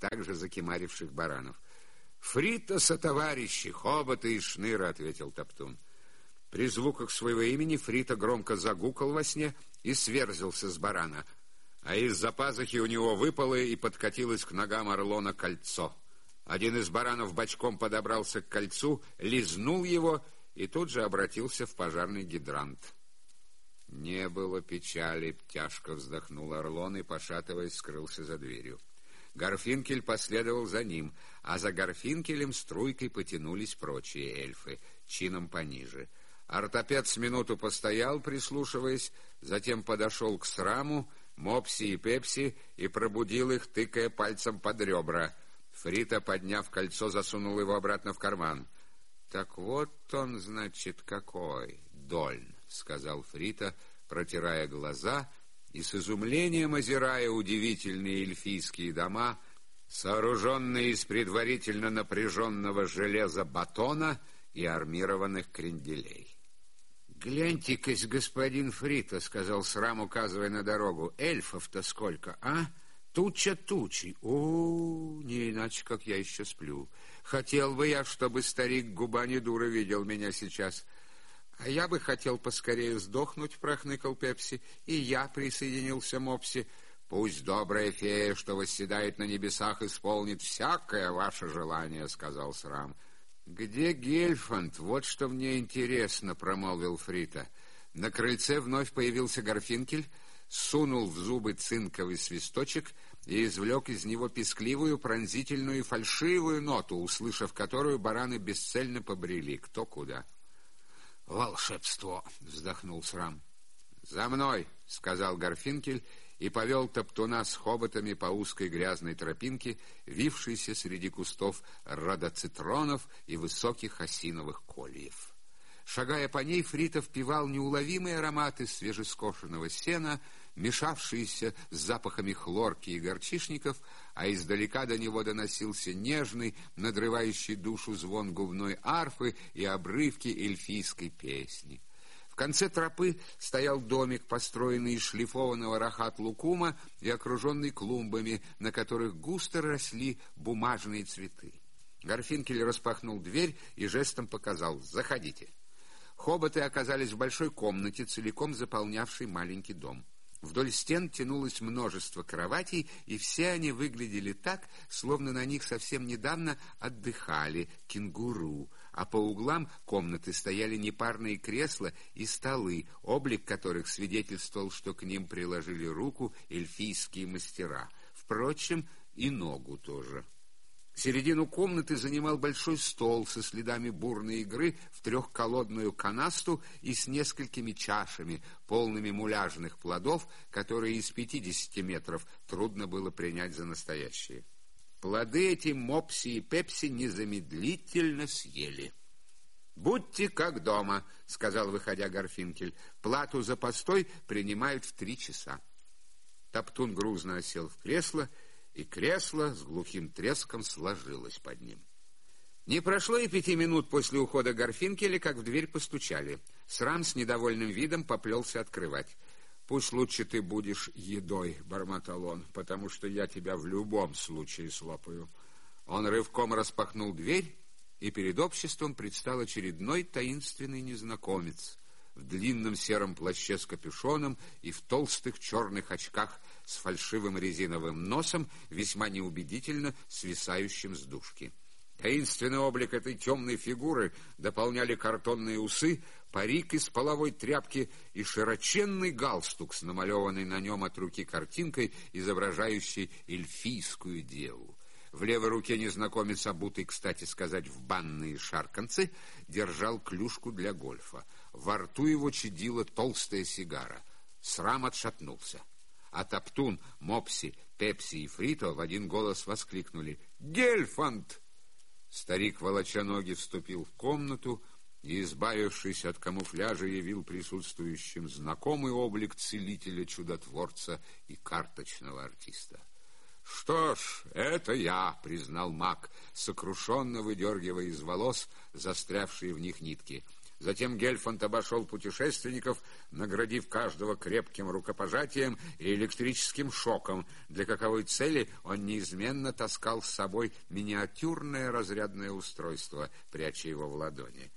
также закимаривших баранов. «Фрита сотоварищи, хобота и шныра», — ответил Топтун. При звуках своего имени Фрита громко загукал во сне и сверзился с барана, а из-за пазухи у него выпало и подкатилось к ногам Орлона кольцо. Один из баранов бочком подобрался к кольцу, лизнул его и тут же обратился в пожарный гидрант. Не было печали, тяжко вздохнул Орлон и, пошатываясь, скрылся за дверью. Гарфинкель последовал за ним, а за Гарфинкелем струйкой потянулись прочие эльфы, чином пониже — Ортопед с минуту постоял, прислушиваясь, затем подошел к сраму, Мопси и Пепси и пробудил их, тыкая пальцем под ребра. Фрита, подняв кольцо, засунул его обратно в карман. «Так вот он, значит, какой, Дольн», — сказал Фрита, протирая глаза и с изумлением озирая удивительные эльфийские дома, сооруженные из предварительно напряженного железа батона и армированных кренделей. «Гляньте-кась, господин Фрита», — сказал Срам, указывая на дорогу. «Эльфов-то сколько, а? Туча тучи. О, не иначе, как я еще сплю. Хотел бы я, чтобы старик губа не дура видел меня сейчас». «А я бы хотел поскорее сдохнуть», — прохныкал Пепси, «и я присоединился Мопси». «Пусть добрая фея, что восседает на небесах, исполнит всякое ваше желание», — сказал Срам. «Где Гельфанд? Вот что мне интересно», — промолвил Фрита. На крыльце вновь появился Гарфинкель, сунул в зубы цинковый свисточек и извлек из него пескливую, пронзительную и фальшивую ноту, услышав которую бараны бесцельно побрели, кто куда. «Волшебство!» — вздохнул Срам. «За мной!» — сказал Гарфинкель и повел топтуна с хоботами по узкой грязной тропинке, вившейся среди кустов родоцитронов и высоких осиновых кольев. Шагая по ней, Фрита впивал неуловимые ароматы свежескошенного сена, мешавшиеся с запахами хлорки и горчишников, а издалека до него доносился нежный, надрывающий душу звон губной арфы и обрывки эльфийской песни конце тропы стоял домик, построенный из шлифованного рахат-лукума и окруженный клумбами, на которых густо росли бумажные цветы. Гарфинкель распахнул дверь и жестом показал «Заходите». Хоботы оказались в большой комнате, целиком заполнявшей маленький дом. Вдоль стен тянулось множество кроватей, и все они выглядели так, словно на них совсем недавно отдыхали кенгуру, а по углам комнаты стояли непарные кресла и столы, облик которых свидетельствовал, что к ним приложили руку эльфийские мастера. Впрочем, и ногу тоже. Середину комнаты занимал большой стол со следами бурной игры в трехколодную канасту и с несколькими чашами, полными муляжных плодов, которые из пятидесяти метров трудно было принять за настоящие. Плоды эти Мопси и Пепси незамедлительно съели. «Будьте как дома», — сказал, выходя Гарфинкель. «Плату за постой принимают в три часа». Топтун грузно осел в кресло и кресло с глухим треском сложилось под ним. Не прошло и пяти минут после ухода Гарфинкеля, как в дверь постучали. Срам с недовольным видом поплелся открывать. «Пусть лучше ты будешь едой», — бормотал он, «потому что я тебя в любом случае слопаю». Он рывком распахнул дверь, и перед обществом предстал очередной таинственный незнакомец в длинном сером плаще с капюшоном и в толстых черных очках с фальшивым резиновым носом, весьма неубедительно свисающим с дужки. Таинственный облик этой темной фигуры дополняли картонные усы, парик из половой тряпки и широченный галстук с намалеванной на нем от руки картинкой, изображающей эльфийскую деву. В левой руке незнакомец, обутый, кстати сказать, в банные шарканцы, держал клюшку для гольфа. Во рту его чадила толстая сигара. Срам отшатнулся. А Топтун, Мопси, Пепси и Фрито в один голос воскликнули «Гельфанд!». Старик, волоча ноги, вступил в комнату и, избавившись от камуфляжа, явил присутствующим знакомый облик целителя-чудотворца и карточного артиста. «Что ж, это я», — признал маг, сокрушенно выдергивая из волос застрявшие в них нитки. Затем Гельфанд обошел путешественников, наградив каждого крепким рукопожатием и электрическим шоком, для каковой цели он неизменно таскал с собой миниатюрное разрядное устройство, пряча его в ладони.